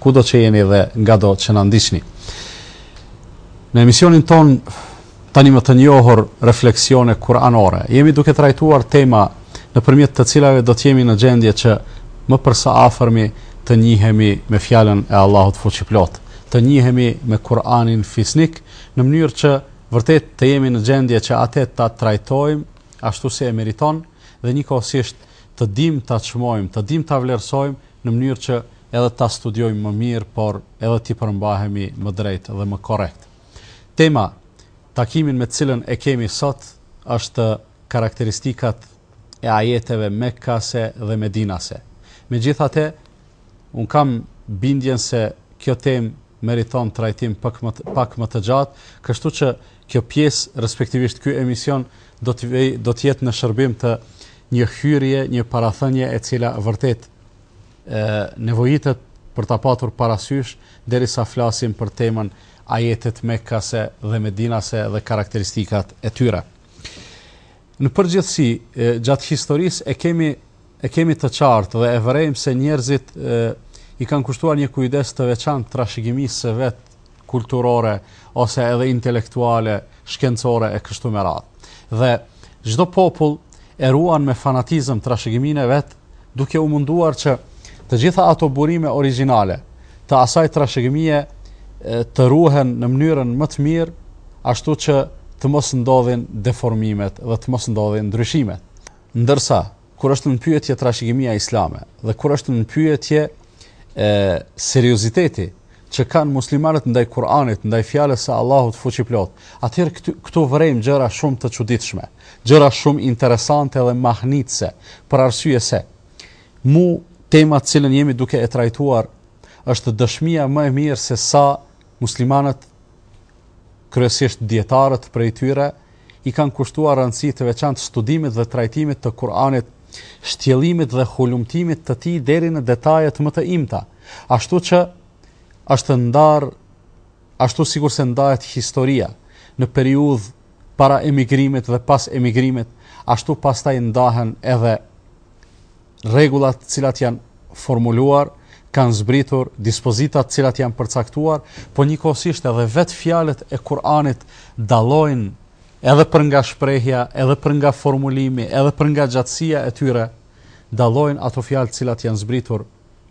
Kudo që jeni dhe ngado që na ndiqni. Në emisionin tonë tani më të njohur Refleksione Kur'anore, jemi duke trajtuar tema nëpërmjet të cilave do të jemi në gjendje që më për së afërmi të njihemi me fjalën e Allahut fuqiplotë, të njihemi me Kur'anin fisnik, në mënyrë që vërtet të jemi në gjendje që atë ta trajtojmë ashtu si e meriton dhe njëkohësisht të dimë ta çmojmë, të dimë ta vlerësojmë në mënyrë që edhe ta studiojmë më mirë, por edhe t'i përmbahemi më drejt dhe më korrekt. Tema, takimin me të cilën e kemi sot, është karakteristikat e ajeteve mekkase dhe medinase. Megjithatë, unë kam bindjen se kjo tem meriton trajtim pak më të gjatë, kështu që kjo pjesë, respektivisht ky emision do të jetë në shërbim të një hyrje, një parathënie e cila vërtet ë nevojitet për ta patur parasysh derisa flasim për temën ajetet Mekkase dhe Medinase dhe karakteristikat e tyre. Në përgjithësi, gjatë historisë e kemi E kemi të qartë dhe e vërejmë se njerëzit i kanë kushtuar një kujdes të veçantë trashëgimisë së vet kulturore ose edhe intelektuale, shkencore e kështu me radhë. Dhe çdo popull e ruan me fanatizëm trashëgiminë e vet, duke u munduar që të gjitha ato burime origjinale të asaj trashëgimie të ruhen në mënyrën më të mirë, ashtu që të mos ndodhin deformimet dhe të mos ndodhin ndryshimet. Ndërsa, kur është në pyetje trashëgimia islame dhe kur është në pyetje serioziteti që kanë muslimanët ndaj Kur'anit, ndaj fjalës së Allahut fuqiplotë, atëherë këtu, këtu vërejmë gjëra shumë të çuditshme, gjëra shumë interesante dhe mahnitëse, për arsye se mu tema të cilën jemi duke e trajtuar është dëshmia më e mirë se sa Muslimanët, kryesisht dijetarët prej tyre, i kanë kushtuar rëndësi të veçantë studimit dhe trajtimit të Kur'anit, shtjellimit dhe hulumtimit të tij deri në detajet më të imta, ashtu që është ndarë ashtu sikurse ndahet historia në periudhë para emigrimit dhe pas emigrimit, ashtu pastaj ndahen edhe Rregullat të cilat janë formuluar kanë zbritur dispozitat të cilat janë përcaktuar, por njëkohësisht edhe vetë fjalët e Kur'anit dallojnë edhe për nga shprehja, edhe për nga formulimi, edhe për nga gjatësia e tyre, dallojnë ato fjalë të cilat janë zbritur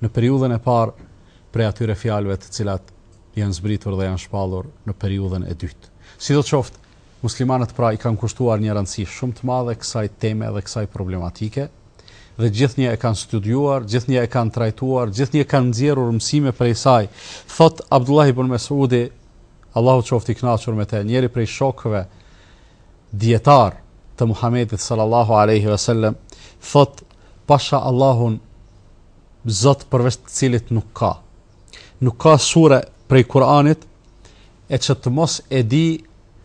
në periudhën e parë prej atyre fjalëve të cilat janë zbritur dhe janë shpallur në periudhën e dytë. Sidoqoftë, Muslimanët pra i kanë kushtuar një rëndësi shumë të madhe kësaj teme dhe kësaj problematike dhe gjithnjë e kanë studiuar, gjithnjë e kanë trajtuar, gjithnjë kanë nxjerrur mësime prej saj. Thot Abdullah ibn Mesudi, Allahu qoftë i kënaqur me të, njëri prej shokëve dijetarë të Muhamedit sallallahu alaihi wasallam, thot Pasha Allahun Zot përveç të cilit nuk ka. Nuk ka sure prej Kur'anit e që të mos e di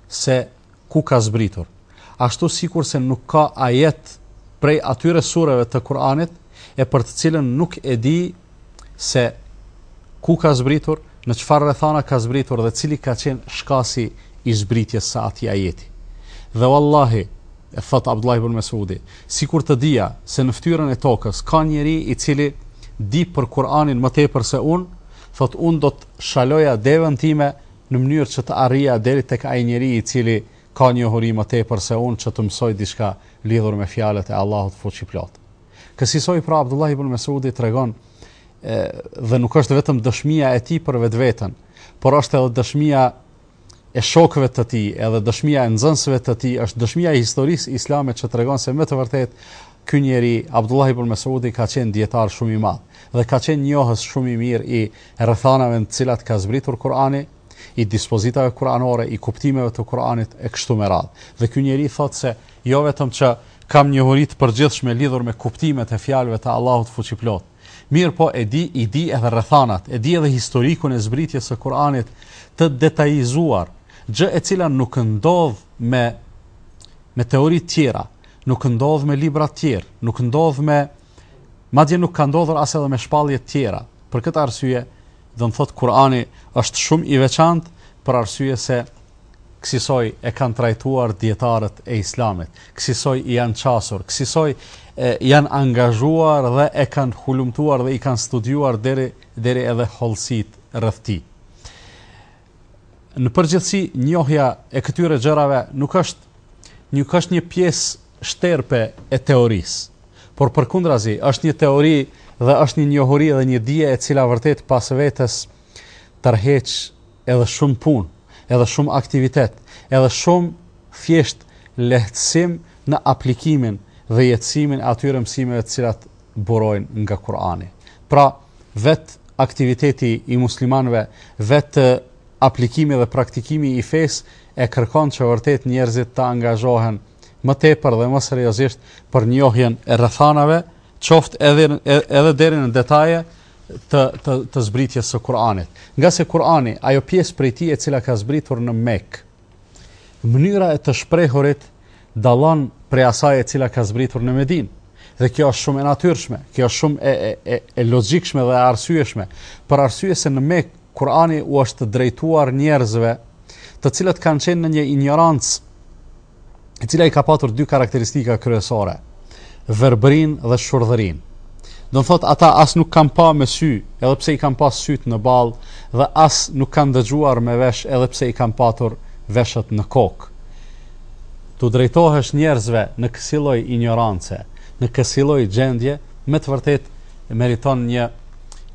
se ku ka zbritur. Ashtu sikurse nuk ka ajet prej atyre sureve të Kur'anit e për të cilën nuk e di se ku ka zbritur, në çfarë rrethana ka zbritur dhe cili ka qenë shkasi i zbritjes së atij ajeti. Dhe wallahi, E thotë Abdullah ibn Mes'udi, Sikur të dija se në fytyrën e tokës ka njeri i cili di për Kur'anin më tepër se unë, thotë unë do të shaloja devenë time në mënyrë që të arrija deri tek ai njeri i cili ka njohuri më tepër se unë që të mësoj diçka lidhur me fjalët e Allahut Fuqiplotë. Kësisoj pra Abdullah ibn Mes'udi tregon dhe nuk është vetëm dëshmia e tij për vetveten, por është edhe dëshmia e shokëve të tij, edhe dëshmia e nxënësve të tij është dëshmia e historisë islame që tregon se me të vërtetë ky njeri, Abdullah ibn Mes'udi ka qenë dijetar shumë i madh dhe ka qenë njohës shumë i mirë i rrethanave në të cilat ka zbritur Kur'ani, i dispozitave kur'anore, i kuptimeve të Kur'anit e kështu me radhë. Dhe ky njeri thotë se jo vetëm që kam njohuri të përgjithshme lidhur me kuptimet e fjalëve të Allahut Fuqiplot, Mirëpo e di, i di edhe rrethanat, e di edhe historikun e zbritjes së Kur'anit të detajizuar, gjë e cila nuk ndodh me me teori të tjera, nuk ndodh me libra të tjerë, nuk ndodh me madje nuk ka ndodhur as edhe me shpallje të tjera. Për këtë arsye, do të thotë Kur'ani është shumë i veçantë për arsye se kësisoj e kanë trajtuar dijetarët e Islamit, kësisoj i janë qasur, kësisoj janë angazhuar dhe e kanë hulumtuar dhe i kanë studiuar deri deri edhe hollësitë rreth tij. Në përgjithësi njohja e këtyre gjërave nuk është një është një pjesë shterpe e teorisë, por përkundrazi është një teori dhe është një njohuri dhe një dije e cila vërtet pas vetes tërheq edhe shumë punë, edhe shumë aktivitet, edhe shumë thjesht lehtësim në aplikimin dhe jetësimin e atyre mësimeve të cilat burojnë nga Kurani. Pra, vet aktiviteti i muslimanëve, vet aplikimi dhe praktikimi i fesë e kërkon që vërtet njerëzit të angazhohen më tepër dhe më seriozisht për njohjen e rrethanave, qoftë edhe edhe deri në detaje, të të të zbritjes së Kur'anit. Nga se Kur'ani, ajo pjesë prej tij e cila ka zbritur në Mekë, mënyra e të shprehurit dallon prej asaj e cila ka zbritur në Medinë. Dhe kjo është shumë e natyrshme, kjo është shumë e e e, e logjikshme dhe e arsyeshme, për arsye se në Mekë Kur'ani u është drejtuar njerëzve, të cilët kanë qenë në një injorancë e cila i ka patur dy karakteristika kryesore, verbërinë dhe shurdhërinë. Do me thënë, ata as nuk kanë pa me sy, edhe pse i kanë pas sytë në ballë, dhe as nuk kanë dëgjuar me vesh, edhe pse i kanë patur veshët në kokë. T'u drejtohesh njerëzve në kësilloj injorance, në kësilloj gjendje, me të vërtetë meriton një,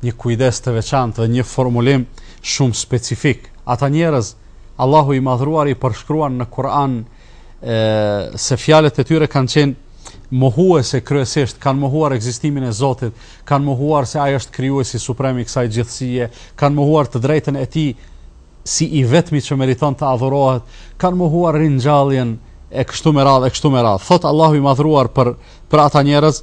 një kujdes të veçantë dhe një formulim shumë specifik. Ata njerëz, Allahu i madhruar i përshkruan në Kur'an se fjalët e tyre kanë qenë mohuese kryesisht kanë mohuar ekzistimin e Zotit, kanë mohuar se ai është krijuesi suprem i kësaj gjithësie, kanë mohuar të drejtën e tij si i vetmi që meriton të adhurohet, kanë mohuar ringjalljen e kështu me radhë, e kështu me radhë. Thotë Allahu i madhruar për për ata njerëz,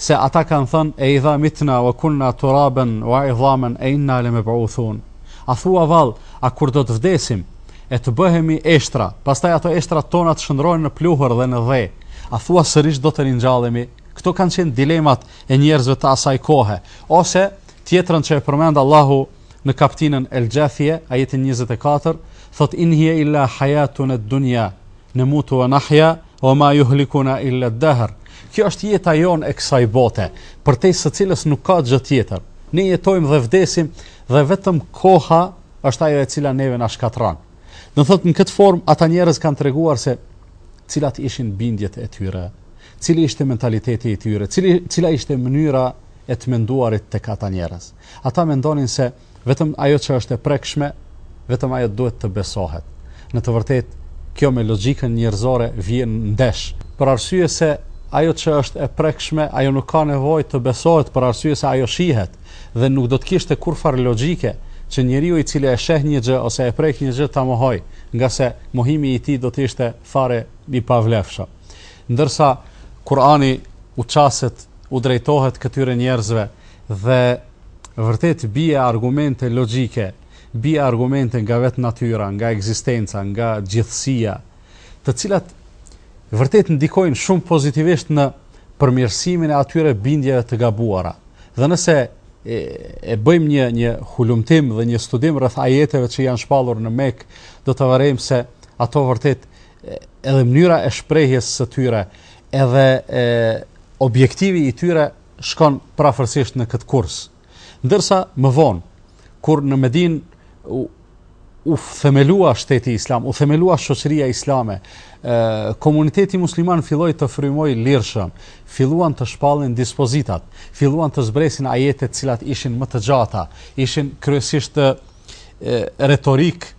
Se ata kanë thënë, E idha mitna wa kunna turaban wa idhaman a inna lemeb'uthun? A thua vallë, a kur do të vdesim e të bëhemi eshtra, pastaj ato eshtrat tona të shndërrohen në pluhur dhe në dhe, a thua sërish do të ringjallemi? Këto kanë qenë dilemat e njerëzve të asaj kohe, ose tjetrën që e përmend Allahu në kaptinën El Xhathije, ajetin 24, thotë in hiya illa hayatuna ad-dunya Nemutu wa nahya wa ma yuhlikuna illa ad-dahr. Kjo është jeta jonë e kësaj bote, përtej së cilës nuk ka gjë tjetër. Ne jetojmë dhe vdesim dhe vetëm koha është ajo e cila neve na shkatërron. Do thotë në këtë formë ata njerëz kanë treguar se cilat ishin bindjet e tyre, cili ishte mentaliteti i tyre, cili, cila ishte mënyra e të menduarit tek ata njerëz. Ata mendonin se Vetëm ajo që është e prekshme, vetëm ajo duhet të besohet. Në të vërtetë, kjo me logjikën njerëzore vjen ndesh, për arsye se ajo që është e prekshme, ajo nuk ka nevojë të besohet për arsye se ajo shihet dhe nuk do të kishte kurrfarë logjike që njeriu i cili e sheh një gjë ose e prek një gjë ta mohojë, nga se mohimi i tij do të ishte fare i pavlefshëm. Ndërsa Kurani u qaset, u drejtohet këtyre njerëzve dhe vërtet bie argumente logjike, bie argumente nga vetë natyra, nga ekzistenca, nga gjithësia, të cilat vërtet ndikojnë shumë pozitivisht në përmirësimin e atyre bindjeve të gabuara. Dhe nëse e, e bëjmë një një hulumtim dhe një studim rreth ajeteve që janë shpallur në Mekë, do të vërejmë se ato vërtet edhe mënyra e shprehjes së tyre, edhe e, objektivi i tyre shkon përafërsisht në këtë kurs. Ndërsa më vonë, kur në Medinë u, u themelua shteti islam, u themelua shoqëria islame, e, komuniteti musliman filloi të frymojë lirshëm, filluan të shpallen dispozitat, filluan të zbresin ajete të cilat ishin më të gjata, ishin kryesisht retorikë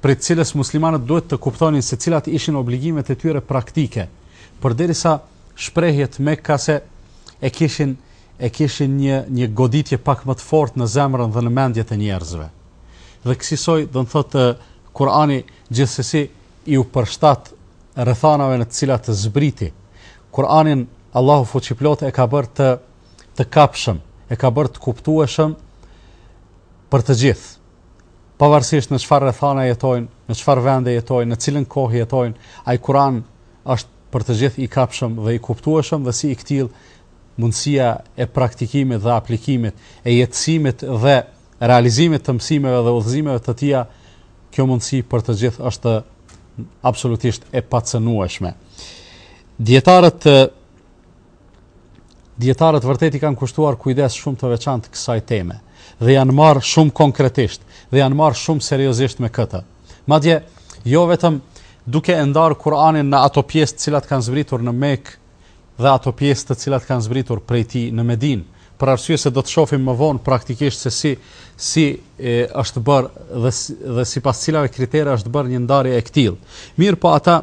prej të cilës muslimanët duhet të kuptonin se cilat ishin obligimet e tyre praktike, përderisa sa shprehjet mekkase e kishin e kishin një një goditje pak më të fortë në zemrat dhe në mendjet e njerëzve. Dhe kësisoj, do të thotë Kurani gjithsesi iu përshtat rrethanave në të cilat zbriti. Kur'anin Allahu fuqiplotë e ka bërë të të kapshëm, e ka bërë të kuptueshëm për të gjithë. Pavarësisht në çfarë rrethana jetojnë, në çfarë vende jetojnë, në cilën kohë jetojnë, ai Kur'an është për të gjithë i kapshëm dhe i kuptueshëm dhe si i këtillë mundësia e praktikimit dhe aplikimit, e jetësimit dhe realizimit të mësimeve dhe udhëzimeve të tija, kjo mundësi për të gjithë është absolutisht e pacënueshme. Dijetarët Dijetarët vërtet i kanë kushtuar kujdes shumë të veçantë kësaj teme dhe janë marrë shumë konkretisht dhe janë marrë shumë seriozisht me këtë. Madje jo vetëm duke e ndarë Kur'anin në ato pjesë të cilat kanë zbritur në Mekë dhe ato pjesë të cilat kanë zbritur prej tij në Medinë, për arsye se do të shohim më vonë praktikisht se si si e, është bërë dhe dhe sipas cilave kritere është bërë një ndarje e këtillë. Mirëpo ata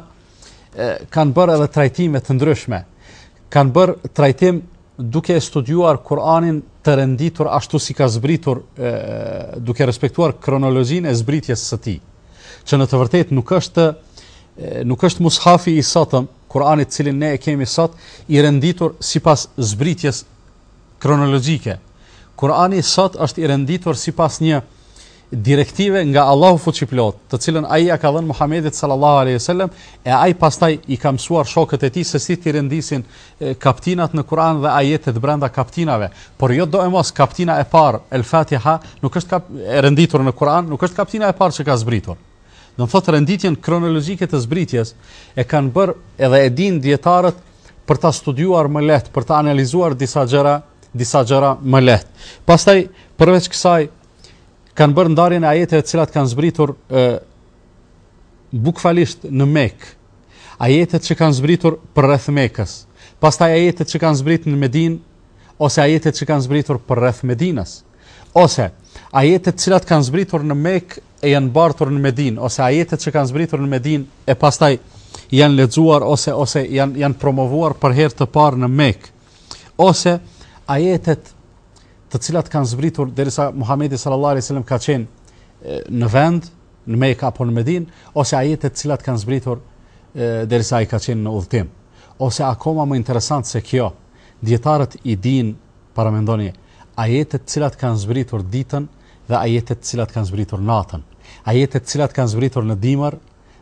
kanë bërë edhe trajtime të ndryshme. Kanë bërë trajtim duke e studiuar Kur'anin të renditur ashtu si ka zbritur e, duke respektuar kronologjinë e zbritjes së tij, që në të vërtetë nuk është nuk është mushafi i sotëm, Kur'ani të cilin ne e kemi sot, i renditur sipas zbritjes kronologjike. Kur'ani sot është i renditur sipas një direktive nga Allahu Fuqiplotë, të cilën ai ia ka dhënë Muhamedit sallallahu alaihi wasallam, e ai pastaj i ka mësuar shokët e tij se si t'i rendisin kaptinat në Kur'an dhe ajetet brenda kaptinave. Por jo doemos kaptina e parë, El Fatiha, nuk është kap, e renditur në Kur'an, nuk është kaptina e parë që ka zbritur. Do të thotë renditjen kronologjike të zbritjes e kanë bërë edhe e dinë dijetarët për ta studiuar më lehtë, për t'i analizuar disa gjëra, disa gjëra më lehtë. Pastaj përveç kësaj kanë bërë ndarjen e ajeteve të cilat kanë zbritur e, bukfalisht në Mekë, ajetet që kanë zbritur përreth Mekës, pastaj ajetet që kanë zbritur në Medinë ose ajetet që kanë zbritur përreth Medinës, ose ajetet të cilat kanë zbritur në Mekë e janë bartur në Medinë ose ajetet që kanë zbritur në Medinë e pastaj janë lexuar ose ose janë janë promovuar për herë të parë në Mekë, ose ajetet të cilat kanë zbritur derisa Muhamedi sallallahu alaihi wasallam ka qenë në vend, në Mekë apo në Medinë, ose ajetet të cilat kanë zbritur derisa ai ka qenë në udhëtim. Ose akoma më interesant se kjo, dijetarët i dinë, paramendoni, ajetet të cilat kanë zbritur ditën dhe ajetet të cilat kanë zbritur natën. Ajetet të cilat kanë zbritur në dimër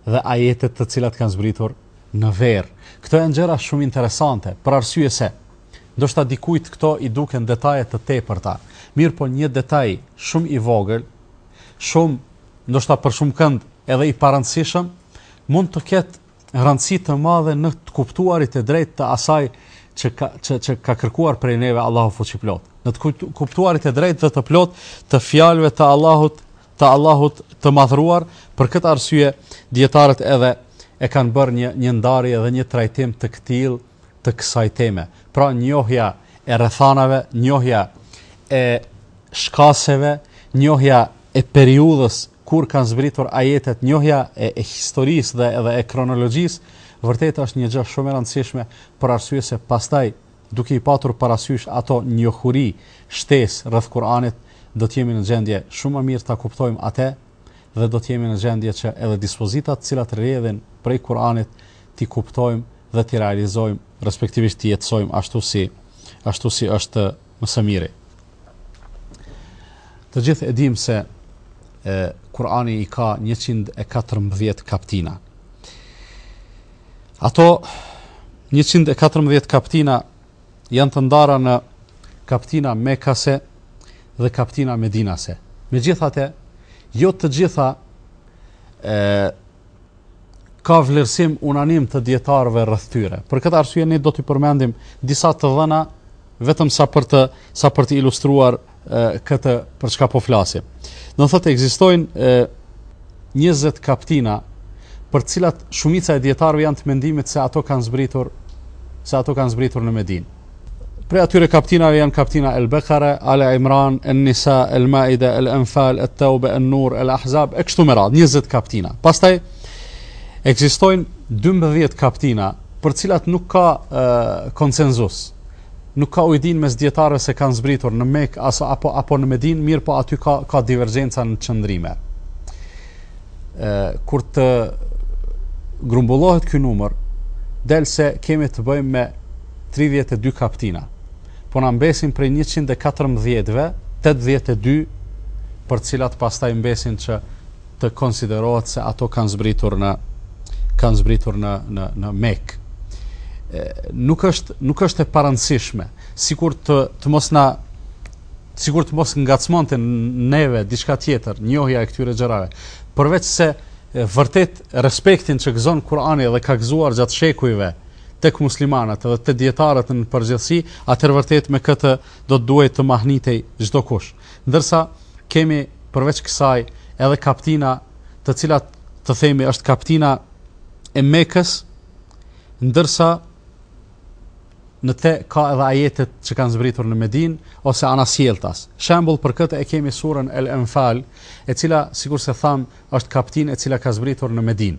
dhe ajetet të cilat kanë zbritur në verë. Këto janë gjëra shumë interesante, për arsye se, ndoshta dikujt këto i duken detaje të tepërta, mirëpo një detaj shumë i vogël, shumë, ndoshta për shumëkënd edhe i parëndësishëm, mund të ketë rëndësi të madhe në të kuptuarit e drejtë të asaj që ka, që, që ka kërkuar prej neve Allahu Fuqiplotë. Në të kuptuarit e drejtë dhe të plotë të fjalëve të Allahut të Allahut të Madhëruar, për këtë arsye dijetarët edhe e kanë bërë një një ndarje dhe një trajtim të këtillë të kësaj teme. Pra njohja e rrethanave, njohja e shkaqeve, njohja e periudhës kur kanë zbritur ajetet, njohja e, e historisë dhe edhe e kronologjisë, vërtet është një gjë shumë e rëndësishme për arsye se pastaj Duke i patur parasysh ato njohuri, shtesë, rreth Kur'anit, do të jemi në gjendje shumë më mirë ta kuptojmë atë dhe do të jemi në gjendje që edhe dispozitat të cilat rrjedhin prej Kur'anit t'i kuptojmë dhe t'i realizojmë, respektivisht t'i jetësojmë ashtu si ashtu si është më së miri. Të gjithë e dimë se e, Kur'ani i ka 114 kaptina. Ato 114 kaptina janë të ndara në kaptina Mekase dhe kaptina Medinase. Megjithatë, jo të gjitha e, ka vlerësim unanim të dijetarëve rreth tyre. Për këtë arsye, ne do t'i përmendim disa të dhëna Vetëm sa për të sa për të ilustruar e, këtë për çka po flasim. Do thotë ekzistojnë 20 kaptina për të cilat shumica e dijetarëve janë të mendimit se ato kanë zbritur se ato kanë zbritur në Medinë. Prej atyre kaptinave janë kaptina El Bekare, Ale Imran, El Nisa, El Maide, El Enfal, El Taube, El Nur, El Ahzab, e kështu me radhë, 20 kaptina. Pastaj, ekzistojnë 12 kaptina për cilat nuk ka e, konsenzus. Nuk ka ujdinë mes dijetarëve se kanë zbritur në Mekë aso apo apo në Medinë, mirëpo aty ka ka divergjenca në qëndrime. Ë kur të grumbullohet ky numër, del se kemi të bëjmë me 32 kaptina. Po na mbesin prej 114-ve, 82 për të cilat pastaj mbesin që të konsiderohet se ato kanë zbritur në kanë zbritur në në në Mekë. Nuk është nuk është e parëndësishme, sikur të të mos na sikur të mos ngacmonte neve diçka tjetër, njohja e këtyre gjërave. Përveç se e, vërtet respektin që gëzon Kurani dhe ka gëzuar gjatë shekujve tek muslimanët dhe tek dijetarët në përgjithësi, atë vërtet me këtë do të duhej të mahnitej çdo kush. Ndërsa kemi përveç kësaj edhe kaptina të cilat të themi është kaptina e Mekës, ndërsa në te ka edhe ajetet që kanë zbritur në Medinë, ose anasjelltas. Shembul për këtë e kemi surën El Enfal, e cila, sikurse thamë, është kaptinë e cila ka zbritur në Medin.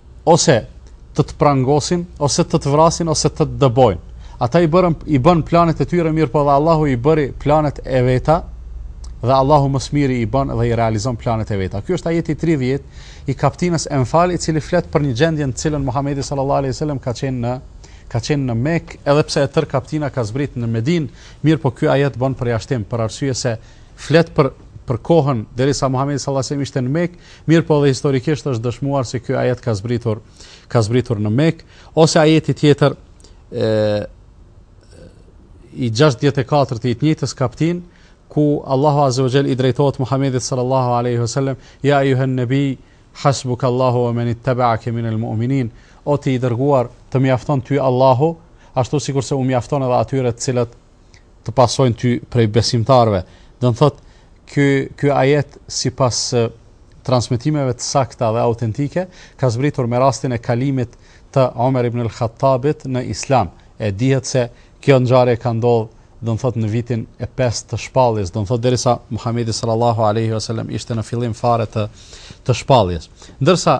ose të të prangosin, ose të të vrasin, ose të të dëbojnë. Ata i, bërën, i bën planet e tyre, mirëpo dhe Allahu i bëri planet e veta, dhe Allahu më së miri i bën dhe i realizon planet e veta. Ky është ajeti 30 i kaptinës Enfal i cili flet për një gjendje në të cilën Muhamedi sallallahu alaihi wasallam ka qenë në ka qenë në Mekë, edhe pse e tërë kaptina ka zbrit në Medinë, mirëpo ky ajet bën përjashtim për arsye se flet për për kohën derisa Muhamedi sallallahu alaihi wasallam ishte në Mekë, Mirëpo edhe historikisht është dëshmuar se ky ajet ka zbritur ka zbritur në Mekë ose ajeti tjetër e, i 64 të i të njëjtës kaptinë ku Allahu Azza wa Jall i drejtohet Muhamedit sallallahu alaihi wasallam ja ayuha nabi hasbuka Allahu wa man ittaba'aka min al-mu'minin o ti i dërguar të mjafton ty Allahu ashtu sikurse u mjafton edhe atyre të cilët të pasojnë ty prej besimtarëve. Do të thotë ky ky ajet sipas transmetimeve të sakta dhe autentike ka zbritur me rastin e kalimit të Omer ibn al-Khattabit në Islam. E dihet se kjo ngjarje ka ndodhur do të thotë në vitin e 5 të shpalljes, do të thotë derisa Muhamedi sallallahu alaihi wasallam ishte në fillim fare të të shpalljes. Ndërsa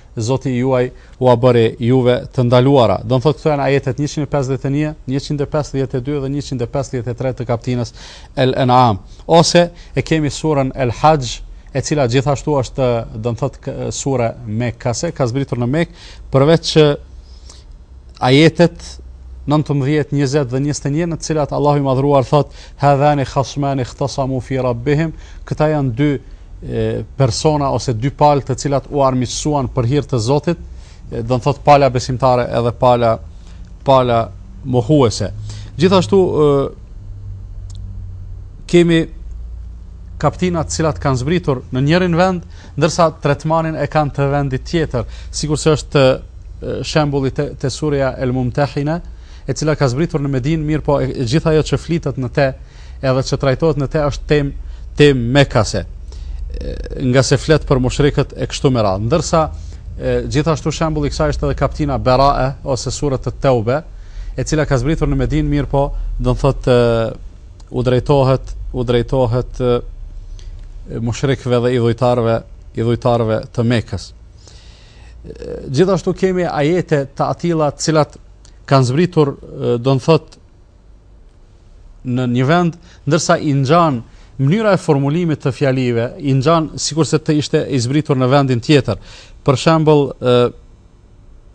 Zoti juaj ua bëri juve të ndaluara. Do të thotë këto janë ajetet 151, 152 dhe 153 të kaptinës El En'am. Ose e kemi surën El Hajj, e cila gjithashtu është do të thotë sure Mekase, ka zbritur në Mekë, përveç që ajetet 19, 20 dhe 21 në të cilat Allahu i Madhëruar thot hadhani khasmani ikhtasamu fi rabbihim këta janë dy persona ose dy palë të cilat u armiqësuan për hir të Zotit do të thot pala besimtare edhe pala pala mohuese gjithashtu kemi kaptina të cilat kanë zbritur në njërin vend ndërsa tretmanin e kanë të vendit tjetër, sikurse është shembulli te, te surja El Mumtahina, e cila ka zbritur në Medinë, mirëpo e gjithë ajo që flitet në te, edhe që trajtohet në te është tem tem mekase ngase flet për mushrikët e kështu me radhë. Ndërsa e, gjithashtu shembulli i kësaj është edhe kaptina Berae ose surja Et-Teube, e cila ka zbritur në Medinë, mirëpo, do të thotë u drejtohet u drejtohet mushrikëve dhe idhujtarëve idhujtarëve të Mekës. Gjithashtu kemi ajete të atilla të cilat kanë zbritur do të thotë në një vend ndërsa i ngjan mënyra e formulimit të fjalive i ngjan sikurse të ishte i zbritur në vendin tjetër. Për shembull,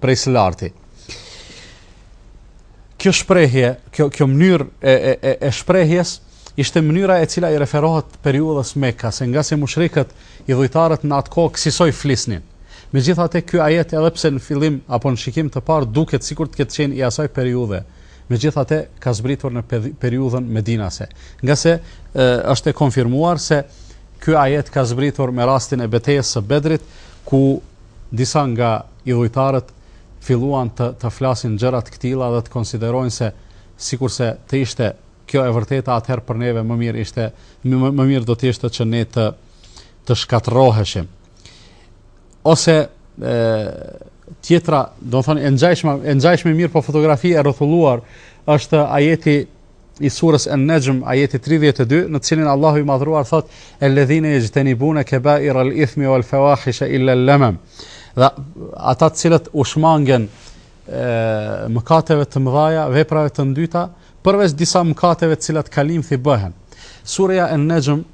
prej së larti. Kjo shprehje, kjo kjo mënyrë e e e shprehjes ishte mënyra e cila i referohet periudhës mekase ngase mushrikët idhujtarët në atë kohë kësisoj flisnin. Megjithatë ky ajet edhe pse në fillim apo në shikim të parë duket sikur të ketë qenë i asaj periudhe, megjithatë ka zbritur në periudhën medinase. Ngase është e konfirmuar se ky ajet ka zbritur me rastin e betejës së Bedrit, ku Disa nga idhujtarët filluan të të flasin gjëra të këtilla dhe të konsiderojnë se sikurse të ishte kjo e vërteta atëherë për neve më mirë ishte më, më mirë do të ishte që ne të të shkatërroheshim. Ose e, tjetra, do të thotë e ngjashme e ngjashme mirëpo fotografi e rrotulluar është ajeti i sures En-Nexhm ajeti 32 në të cilin Allahu i Madhëruar thot el-ledhine jexhtenibune kebairel ithmi vel fevahishe il-lel lemem dhe ata të cilët u shmangen e, mëkateve të mëdha e veprave të ndyta përveç disa mëkateve të cilat kalimthi bëhen surja En-Nexhm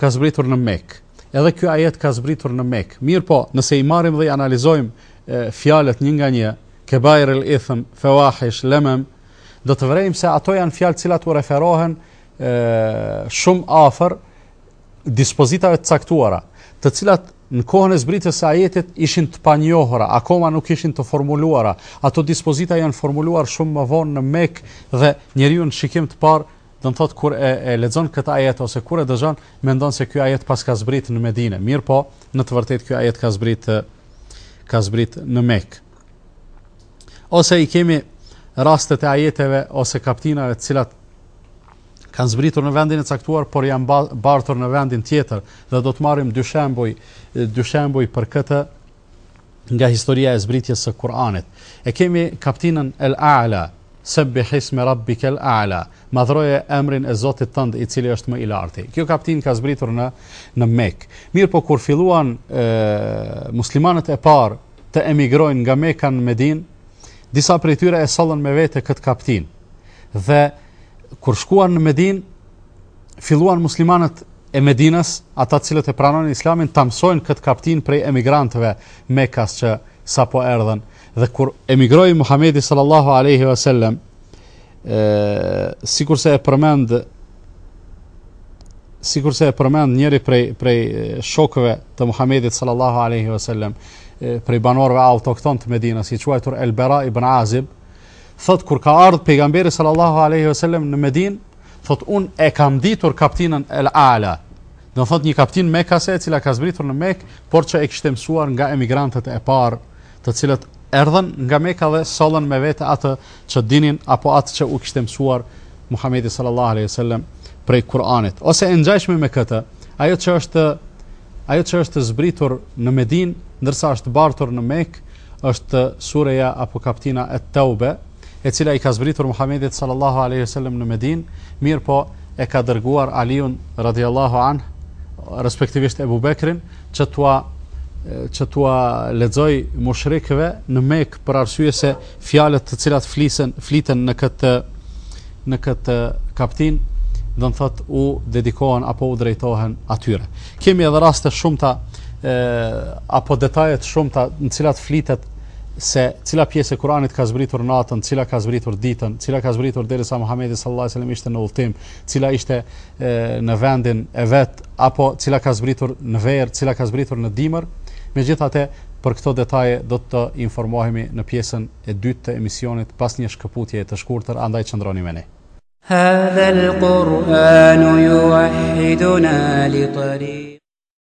ka zbritur në Mekë edhe ky ajet ka zbritur në Mekë mirëpo nëse i marrim dhe i analizojmë fjalët një nga një kebairel ithm fevahish lemem Do të vrejmë se ato janë fjalë të cilat u referohen shumë afër dispozitave të caktuara, të cilat në kohën e zbritjes së ajetit ishin të panjohura, akoma nuk ishin të formuluara. Ato dispozita janë formuluar shumë më vonë në Mekë dhe njeriu në shikim të parë do të thotë kur e, e lexon këtë ajet ose kur e dëgjon, mendon se ky ajet paska zbrit në Medinë. Mirëpo, në të vërtetë ky ajet ka zbrit ka zbrit në Mekë. Ose i kemi rastet e ajeteve ose kaptinave të cilat kanë zbritur në vendin e caktuar, por janë bartur në vendin tjetër dhe do të marrim dy shembuj, dy shembuj për këtë nga historia e zbritjes së Kur'anit. E kemi kaptinën El A'la, Sebbi hisme rabbi kel a'la, madhroje emrin e Zotit tënd i cili është më i larti. Kjo kaptinë ka zbritur në, në Mekë. Mirëpo kur filluan e, muslimanët e parë të emigrojnë nga Meka në Medinë, disa prej tyre e sollën me vete këtë kaptinë. Dhe kur shkuan në Medinë, filluan muslimanët e Medinës, ata të cilët e pranonin Islamin, ta mësojnë këtë kaptinë prej emigrantëve mekas që sapo erdhën. Dhe kur emigroi Muhamedi sallallahu alaihi wasallam, E, sikurse e përmend sikurse e përmend njëri prej prej shokëve të Muhamedit sallallahu alaihi wasallam, prej banorëve autoktonë të Medinës, i quajtur El Bara ibn Azib, thotë kur ka ardhur pejgamberi sallallahu alaihi wasallam në Medinë, thotë unë e kam ditur kaptinën El Ala. Do thotë një kaptinë mekase e cila ka zbritur në Mekë, por që e kishte mësuar nga emigrantët e parë, të cilët erdhën nga Meka dhe sollën me vete atë që dinin apo atë që u kishte mësuar Muhamedi sallallahu alaihi wasallam prej Kur'anit. Ose e ngjashme me këtë, ajo që është ajo që është zbritur në Medinë, ndërsa është bartur në Mekë, është sureja apo kaptina et-Teube, e cila i ka zbritur Muhamedit sallallahu alaihi wasallam në Medinë, mirëpo e ka dërguar Aliun radhiyallahu an, respektivisht Ebu Bekrin, që t'ua që t'ua lexojë mushrikëve në për arsye se fjalët të cilat flisen fliten në këtë në këtë kaptinë do të thotë u dedikohen apo u drejtohen atyre kemi edhe raste të shumta e, apo detaje të shumta në cilat flitet se cila pjesë e Kuranit ka zbritur natën, cila ka zbritur ditën, cila ka zbritur derisa Muhamedi sallallahu alajhi wasallam ishte në udhëtim, cila ishte në vendin e vet apo cila ka zbritur në verë, cila ka zbritur në dimër. Megjithatë, për këto detaje do të informohemi në pjesën e dytë të emisionit pas një shkëputjeje të shkurtër, andaj qëndroni me ne. Hadha al-Qur'an yuwahhiduna li tariq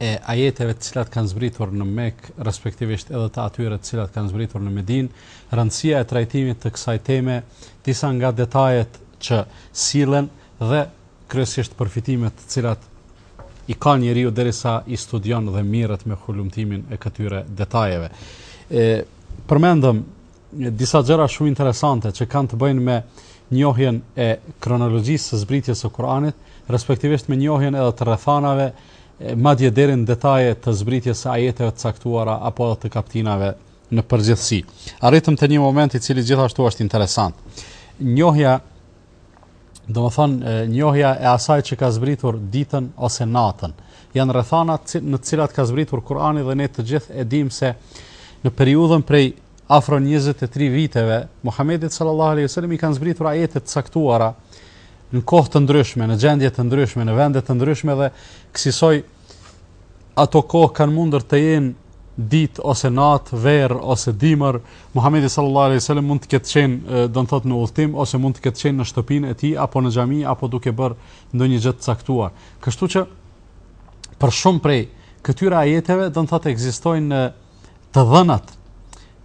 e ajeteve të cilat kanë zbritur në Mekë, respektivisht edhe të atyre të cilat kanë zbritur në Medinë, rëndësia e trajtimit të kësaj teme, disa nga detajet që sillen dhe kryesisht përfitimet të cilat i ka njeriu derisa i studion dhe merret me hulumtimin e këtyre detajeve. E përmendëm disa gjëra shumë interesante që kanë të bëjnë me njohjen e kronologjisë së zbritjes së Kuranit, respektivisht me njohjen edhe të rrethanave, madje deri në detaje të zbritjes së ajeteve të caktuara apo edhe të kaptinave në përgjithësi. Arritëm te një moment i cili gjithashtu është interesant. Njohja domethënë njohja e asaj që ka zbritur ditën ose natën. Janë rrethana në të cilat ka zbritur Kurani dhe ne të gjithë e dim se në periudhën prej afro 23 viteve, Muhammedit sallallahu alaihi wasallam i kanë zbritur ajete të caktuara në kohë të ndryshme, në gjendje të ndryshme, në vende të ndryshme dhe kësisoj ato kohë kanë mundur të jenë ditë ose natë, verë ose dimër, Muhamedi sallallahu alaihi wasallam mund të ketë qenë do të thotë në udhtim ose mund të ketë qenë në shtëpinë e tij apo në xhami apo duke bërë ndonjë gjë të caktuar. Kështu që për shumë prej këtyre ajeteve do të thotë ekzistojnë të dhënat,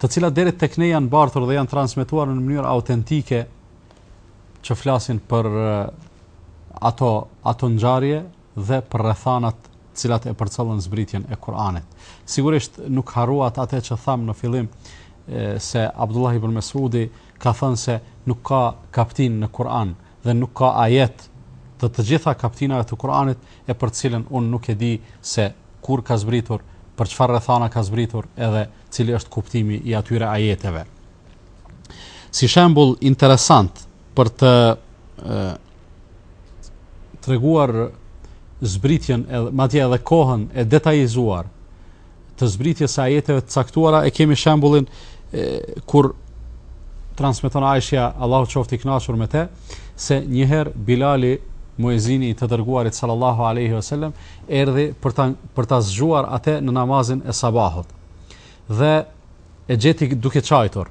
të cilat deri tek ne janë bartur dhe janë transmetuar në mënyrë autentike që flasin për ato ato ngjarje dhe për rrethanat të cilat e përcollën zbritjen e Kur'anit. Sigurisht nuk harruat atë që thamë në fillim se Abdullah ibn Mesudi ka thënë se nuk ka kaptinë në Kur'an dhe nuk ka ajet të të gjitha kaptinave të Kur'anit e për të cilën unë nuk e di se kur ka zbritur, për çfarë rrethana ka zbritur edhe cili është kuptimi i atyre ajeteve. Si shembull interesant për të treguar zbritjen edhe madje edhe kohën e detajizuar të zbritjes së ajeteve të caktuara e kemi shembullin e, kur transmeton Aisha Allahu qoftë i kënaqur me të se një herë Bilali muezini i të dërguarit sallallahu alaihi wasallam erdhi për ta për ta zgjuar atë në namazin e sabahut dhe e gjeti duke çajtur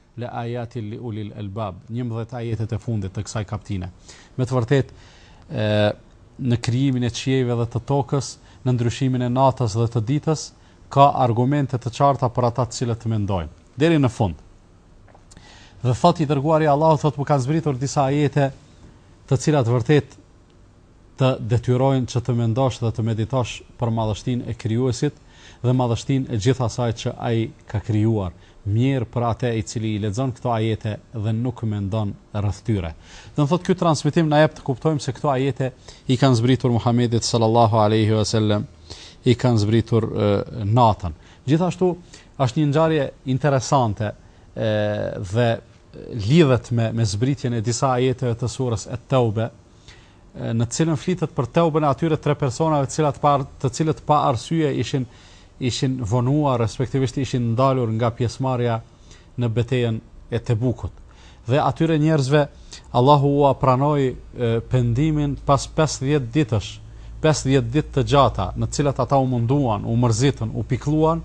La ayatil li ulil albab, njëmbëdhjetë ajetet e fundit të kësaj kaptine. Me të vërtetë, në krijimin e qiejve dhe të tokës, në ndryshimin e natës dhe të ditës, ka argumente të qarta për ata të cilët mendojnë. Deri në fund. Dhe thotë i dërguari i Allahut thotë më kanë zbritur disa ajete të cilat vërtet të detyrojnë që të mendosh dhe të meditosh për madhështinë e Krijuesit dhe madhështinë e gjithë asaj që Ai ka krijuar. Mjerë për atë i cili i lexon këto ajete dhe nuk mendon rreth tyre. Do të thotë ky transmetim na jep të kuptojmë se këto ajete i kanë zbritur Muhamedit sallallahu alaihi wasallam i kanë zbritur e, natën. Gjithashtu është një ngjarje interesante e, dhe lidhet me me zbritjen e disa ajeteve të surës At-Tauba, në të cilën flitet për teubën e atyre tre personave të cilat pa të cilët pa arsye ishin ishin vonuar respektivisht ishin ndalur nga pjesëmarrja në betejën e Tebukut. Dhe atyre njerëzve Allahu ua pranoi pendimin pas 50 ditësh, 50 ditë të gjata, në të cilat ata u munduan, u mërzitën, u pikëlluan.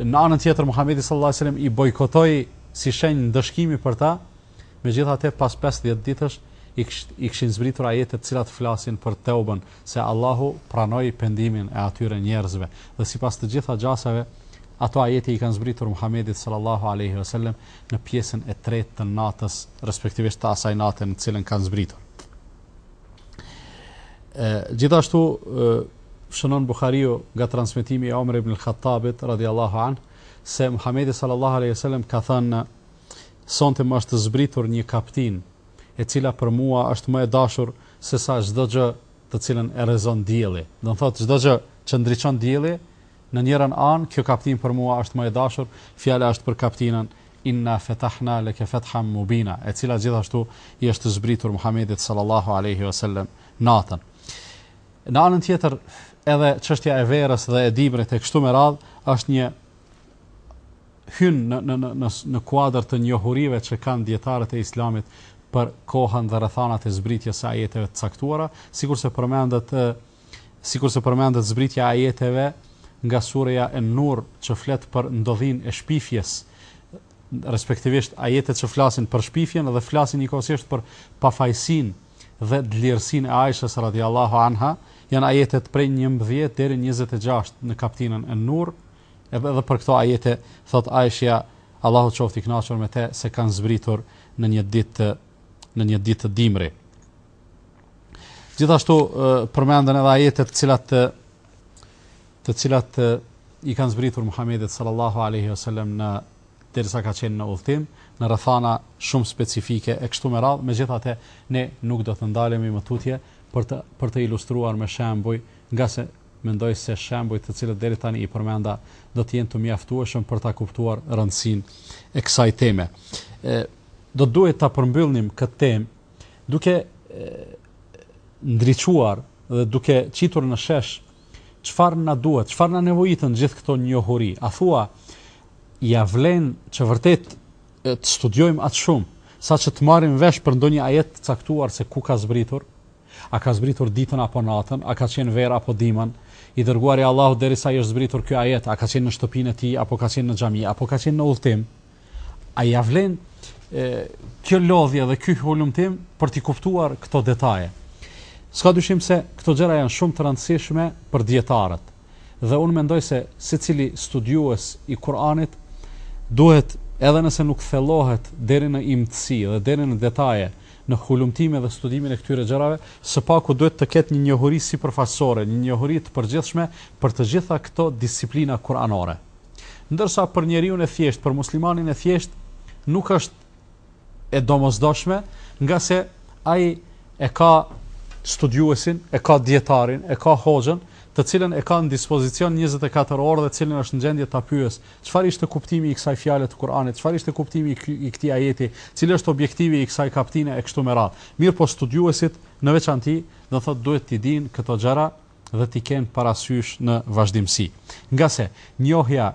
Në anën tjetër Muhamedi sallallahu alajhi wasallam i bojkotoi si shenjë ndëshkimi për ta, Megjithatë pas pesëdhjetë ditësh i kishin zbritur ajete të cilat flasin për teubën, se Allahu pranoi pendimin e atyre njerëzve, dhe sipas të gjitha gjasave ato ajete i kanë zbritur Muhamedit sallallahu alejhi ve selem në pjesën e tretë të natës, respektivisht të asaj nate në të cilën kanë zbritur. Gjithashtu shënon Buhariu nga transmetimi i Omer ibn al-Khattabit radhiyallahu an se Muhamedi sallallahu alejhi ve selem ka thënë Sonte më është zbritur një kaptinë, e cila për mua është më e dashur sesa çdo gjë të cilën e rrezon dielli. Do të thotë çdo gjë që ndriçon dielli, në njërën anë, kjo kaptinë për mua është më e dashur, fjala është për kaptinën Inna fetahna leke fetham mubina, e cila gjithashtu i është zbritur Muhamedit sallallahu alejhi ve sellem natën. Në anën tjetër, edhe çështja e verës dhe e dimrit e kështu me radhë është një hyn në në në në në kuadër të njohurive që kanë dijetarët e Islamit për kohën dhe rrethanat e zbritjes së ajeteve të caktuara, sikurse përmendet sikurse përmendet zbritja e ajeteve nga sureja En-Nur që flet për ndodhinë e shpifjes, respektivisht ajetet që flasin për shpifjen dhe flasin njëkohësisht për pafajësinë dhe dlirësinë e Aishës radhiyallahu anha, janë ajetet prej njëmbëdhjetë deri në njëzet e gjashtë në kaptinën En-Nur, Edhe edhe për këto ajete thot Aishja, Allahu qoftë i kënaqur me te, se kanë zbritur në një ditë në një ditë dimri. Gjithashtu përmenden edhe ajete të cilat të, të cilat i kanë zbritur Muhamedit sallallahu alaihi wasallam në derisa ka qenë në udhtim, në rrethana shumë specifike e kështu me radhë, megjithatë ne nuk do të ndalemi më tutje për të për të ilustruar me shembuj nga se Mendoj se shembujt të cilët deri tani i përmenda do të jenë të mjaftueshëm për ta kuptuar rëndësinë e kësaj teme. Ë do të duhej ta përmbyllnim këtë temë duke ndriçuar dhe duke qitur në shesh çfarë na duhet, çfarë na nevojiten gjithë këto njohuri. A thua ja vlen që vërtet të studiojmë aq shumë sa që të marrim vesh për ndonjë ajet të caktuar se ku ka zbritur? A ka zbritur ditën apo natën, a ka qenë verë apo dimër, i Dërguari i Allahut derisa i është zbritur ky ajet, a ka qenë në shtëpinë e tij apo ka qenë në xhami, apo ka qenë në udhëtim? A ia vlen kjo lodhje dhe ky hulumtim për të kuptuar këto detaje? S'ka dyshim se këto gjëra janë shumë të rëndësishme për dietarët. Dhe unë mendoj se secili studiues i Kur'anit duhet edhe nëse nuk thellohet deri në imtësi dhe deri në detaje Në hulumtimin dhe studimin e këtyre gjërave, së paku duhet të ketë një njohuri sipërfaqësore, një njohuri të përgjithshme për të gjitha këto disiplina kuranore. Ndërsa për njeriun e thjeshtë, për muslimanin e thjeshtë, nuk është e domosdoshme, ngase ai e ka studiuesin, e ka dietarin, e ka hoxhën, të cilën e ka në dispozicion 24 orë dhe të cilën është në gjendje ta pyesë, Çfarë ishte kuptimi i kësaj fjale të Kur'anit, çfarë ishte kuptimi i këtij ajeti, cili është objektivi i kësaj kaptine e kështu me radhë. Mirëpo studiuesit në veçanti, do të thotë duhet t'i dinë këto gjëra dhe t'i kenë parasysh në vazhdimësi. Ngase njohja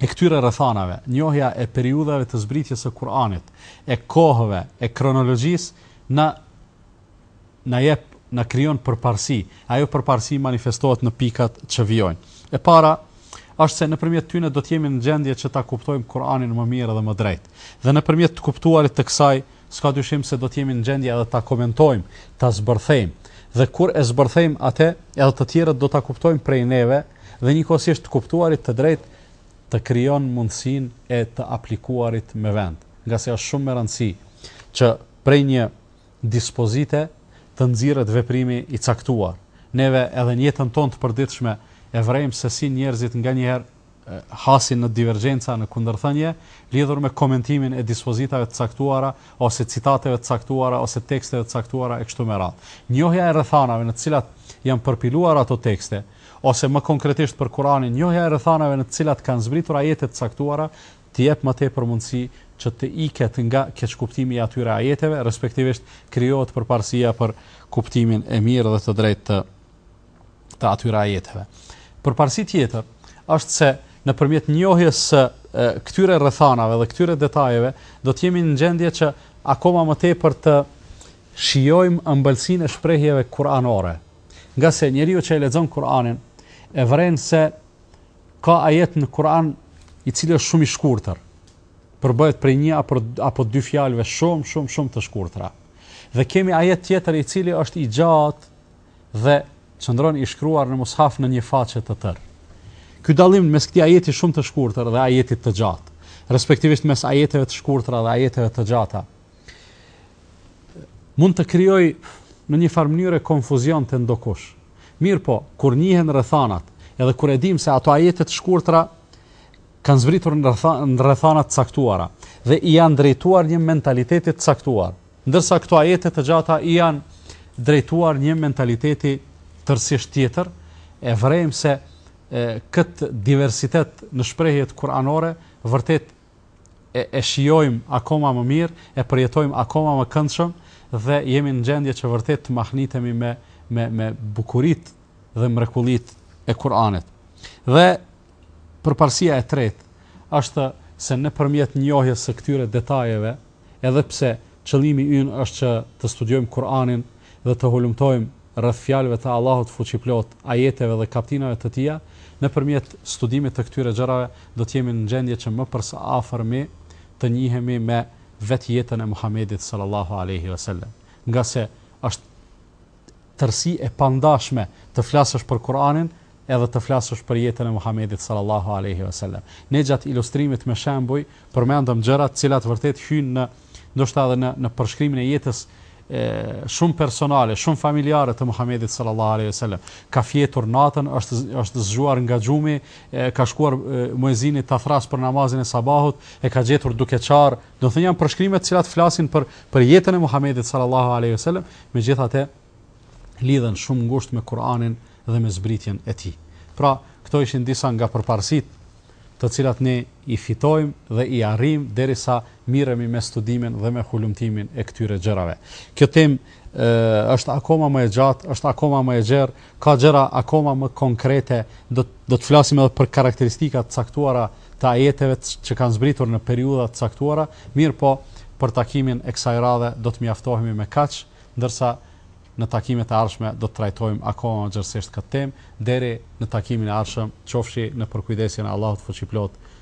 e këtyre rrethanave, njohja e periudhave të zbritjes së Kur'anit, e kohëve, e kronologjisë na na jep, na krijon përparësi. Ajo përparësi manifestohet në pikat që vijojnë. E para është se nëpërmjet tyre do të jemi në gjendje që ta kuptojmë Kur'anin më mirë dhe më drejt. Dhe nëpërmjet të kuptuarit të kësaj, s'ka dyshim se do të jemi në gjendje edhe ta komentojmë, ta zbërthejmë. Dhe kur e zbërthejmë atë, edhe të tjerët do ta kuptojnë prej neve dhe njëkohësisht të kuptuarit të drejtë të krijon mundësinë e të aplikuarit me vend. Ngase është shumë me rëndësi që prej një dispozite të nxirret veprimi i caktuar. Neve edhe në jetën tonë të përditshme e vrejmë se si njerëzit nganjëherë hasin në divergjenca, në kundërthënie, lidhur me komentimin e dispozitave të caktuara ose citateve të caktuara ose teksteve të caktuara e kështu me radhë. Njohja e rrethanave në të cilat janë përpiluar ato tekste, ose më konkretisht për Kur'anin, njohja e rrethanave në të cilat kanë zbritur ajete të caktuara, të jep më tepër mundësi që të iket nga keqkuptimi i atyre ajeteve, respektivisht krijohet përparësia për kuptimin e mirë dhe të drejtë të të atyre ajeteve. Përparësi tjetër është se nëpërmjet njohjes së këtyre rrethanave dhe këtyre detajeve do të jemi në gjendje që akoma më tepër të shijojmë ëmbëlsinë e shprehjeve kuranore. Ngase njeriu që e lexon Kur'anin e vren se Ka ajet në Kur'an i cili është shumë i shkurtër. Përbëhet prej një apo apo dy fjalëve shumë shumë shumë të shkurtra. Dhe kemi ajet tjetër i cili është i gjatë dhe qëndron i shkruar në mushaf në një faqe të tërë. Ky dallim mes këtij ajeti shumë të shkurtër dhe ajetit të gjatë, respektivisht mes ajeteve të shkurtra dhe ajeteve të gjata, mund të krijojë në një farë mënyre konfuzion te ndokush. Mirëpo, kur njihen rrethanat, edhe kur e dimë se ato ajete të shkurtra kanë zbritur në rrethana të caktuara dhe i janë drejtuar një mentaliteti të caktuar, ndërsa këto ajete të gjata i janë drejtuar një mentaliteti tërësisht tjetër, e vërejmë se këtë diversitet në shprehjet kuranore vërtet e shijojmë akoma më mirë, e përjetojmë akoma më këndshëm dhe jemi në gjendje që vërtet të mahnitemi me me me bukuritë dhe mrekullitë e Kur'anit. Dhe përparësia e tretë është se nëpërmjet njohjes së këtyre detajeve, edhe pse qëllimi ynë është që të studiojmë Kur'anin dhe të hulumtojmë rreth fjalëve të Allahut Fuqiplotë, ajeteve dhe kaptinave të Tija, nëpërmjet studimit të këtyre gjërave do të jemi në gjendje që më për së afërmi të njihemi me vetë jetën e Muhamedit sallallahu alejhi ve sellem, ngase është tërësi e pandashme të flasësh për Kur'anin edhe të flasësh për jetën e Muhamedit sallallahu alejhi ve selem. Ne gjatë ilustrimit me shembuj përmendëm gjëra të cilat vërtet hyjnë në ndoshta edhe në në përshkrimin e jetës e, shumë personale, shumë familjare të Muhamedit sallallahu alejhi ve selem. Ka fjetur natën, është është zgjuar nga gjumi, e, ka shkuar muezini ta thrras për namazin e sabahut, e ka gjetur duke qarë Domethënë janë përshkrime të cilat flasin për për jetën e Muhamedit sallallahu alaihi wasallam, megjithatë lidhen shumë ngushtë me Kur'anin dhe me zbritjen e tij. Pra, këto ishin disa nga përparësitë të cilat ne i fitojmë dhe i arrijmë derisa merremi me studimin dhe me hulumtimin e këtyre gjërave. Kjo temë është akoma më e gjatë, është akoma më e gjerë, Ka gjëra akoma më konkrete, do do të flasim edhe për karakteristika të caktuara të ajeteve që kanë zbritur në periudha të caktuara, mirëpo për takimin e kësaj radhe do të mjaftohemi me kaq, ndërsa në takimet e ardhshme do të trajtojmë akoma më gjerësisht këtë temë, deri në takimin e ardhshëm, qofshi në përkujdesjen e Allahut Fuqiplot,